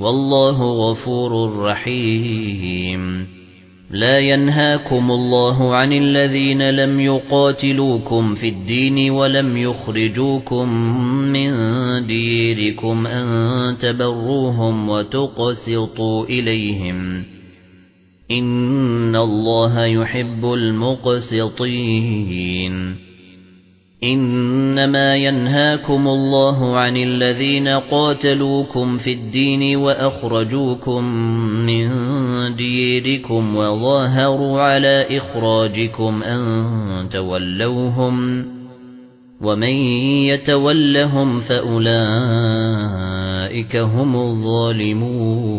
والله غفور رحيم. لا ينهاكم الله عن الذين لم يقاتلوكم في الدين ولم يخرجوكم من ديركم أن تبروهم وتقسطوا إليهم. إن الله يحب المقسطين. إنما ينهاكم الله عن الذين قاتلوكم في الدين وأخرجوكم من ديركم وظاهروا على إخراجكم أن تولوهم ومن يتولهم فأولئك هم الظالمون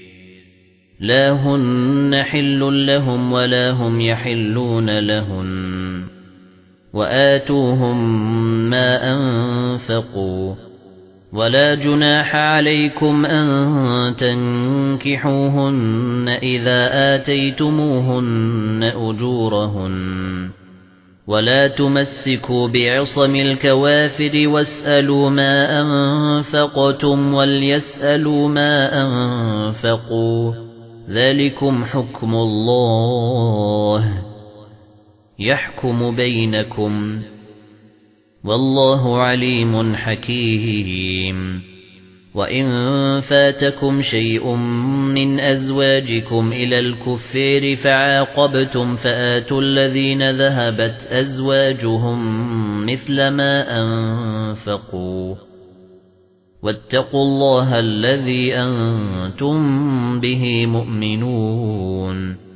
لا هن حل لهم ولا هم يحلون لهن وآتوهم ما أنفقوا ولا جناح عليكم أن تنكحوهن إذا آتيتموهن أجورهن ولا تمسكوا بعصم الكوافر واسألوا ما أنفقتم وليسألوا ما أنفقوا ذلكم حكم الله يحكم بينكم والله عليم حكيم. وإن فاتكم شيء من أزواجكم إلى الكفير فعاقبتم فآتوا الذين ذهبت أزواجهم مثل ما أنفقوا. واتقوا الله الذي أنتم به مؤمنون